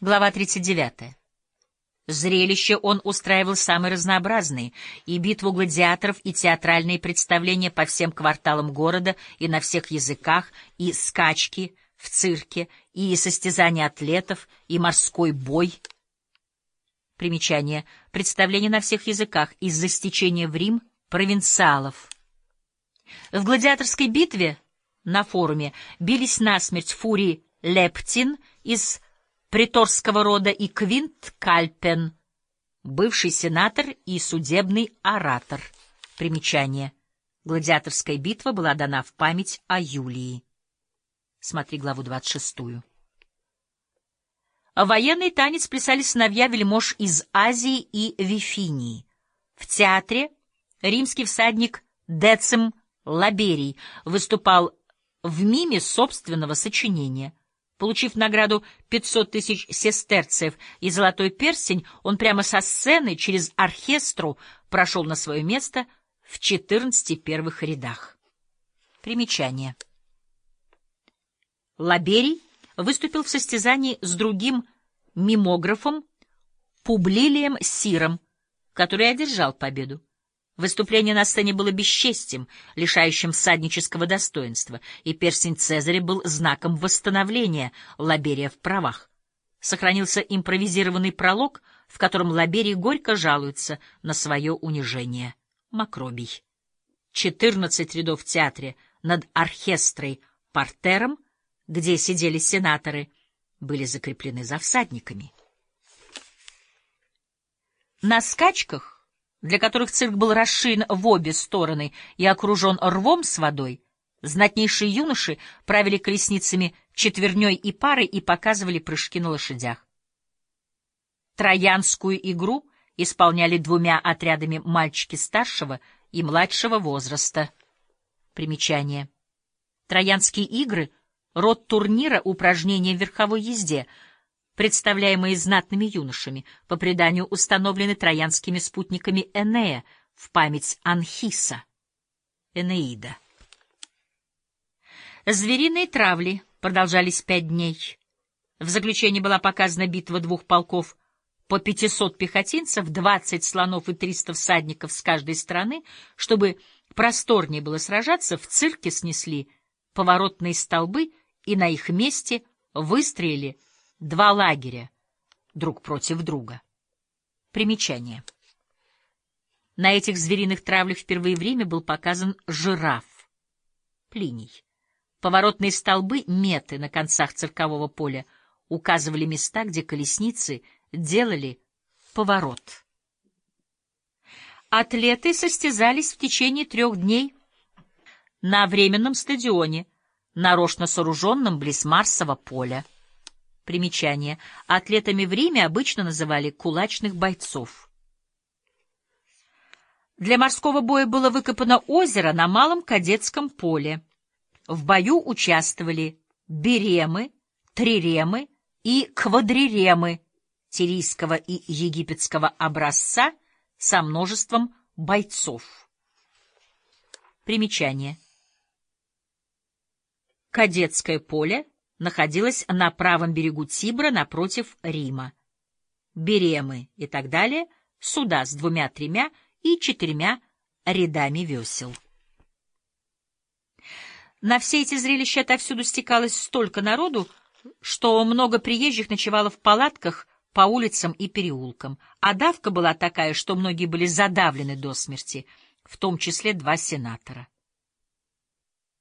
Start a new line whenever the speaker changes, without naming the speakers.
Глава 39. Зрелище он устраивал самые разнообразные, и битву гладиаторов, и театральные представления по всем кварталам города и на всех языках, и скачки в цирке, и состязания атлетов, и морской бой. Примечание. Представления на всех языках из-за стечения в Рим провинциалов. В гладиаторской битве на форуме бились насмерть Фурий Лептин из приторского рода и Квинт Кальпен, бывший сенатор и судебный оратор. Примечание. Гладиаторская битва была дана в память о Юлии. Смотри главу 26. Военный танец плясали сыновья вельмож из Азии и Вифинии. В театре римский всадник Децим Лаберий выступал в миме собственного сочинения. Получив награду 500 тысяч сестерцев и золотой перстень, он прямо со сцены через оркестру прошел на свое место в 14 первых рядах. Примечание. Лаберий выступил в состязании с другим мимографом Публилием Сиром, который одержал победу. Выступление на сцене было бесчестием, лишающим всаднического достоинства, и перстень Цезаря был знаком восстановления Лаберия в правах. Сохранился импровизированный пролог, в котором Лаберий горько жалуется на свое унижение. Макробий. Четырнадцать рядов в театре над оркестрой портером, где сидели сенаторы, были закреплены за всадниками. На скачках для которых цирк был расширен в обе стороны и окружен рвом с водой, знатнейшие юноши правили колесницами четверней и парой и показывали прыжки на лошадях. Троянскую игру исполняли двумя отрядами мальчики старшего и младшего возраста. Примечание. Троянские игры — род турнира упражнения в верховой езде — представляемые знатными юношами, по преданию установлены троянскими спутниками Энея в память Анхиса. Энеида. Звериные травли продолжались пять дней. В заключении была показана битва двух полков по 500 пехотинцев, 20 слонов и 300 всадников с каждой стороны. Чтобы просторнее было сражаться, в цирке снесли поворотные столбы и на их месте выстроили Два лагеря, друг против друга. Примечание. На этих звериных травлях впервые в Риме был показан жираф. Плиний. Поворотные столбы, меты на концах циркового поля указывали места, где колесницы делали поворот. Атлеты состязались в течение трех дней на временном стадионе, нарочно сооруженном близ Марсового поля. Примечание. Атлетами в Риме обычно называли кулачных бойцов. Для морского боя было выкопано озеро на малом кадетском поле. В бою участвовали беремы, триремы и квадриремы тирийского и египетского образца со множеством бойцов. Примечание. Кадетское поле — находилась на правом берегу Тибра напротив Рима. Беремы и так далее — суда с двумя-тремя и четырьмя рядами весел. На все эти зрелища отовсюду стекалось столько народу, что много приезжих ночевало в палатках по улицам и переулкам, а давка была такая, что многие были задавлены до смерти, в том числе два сенатора.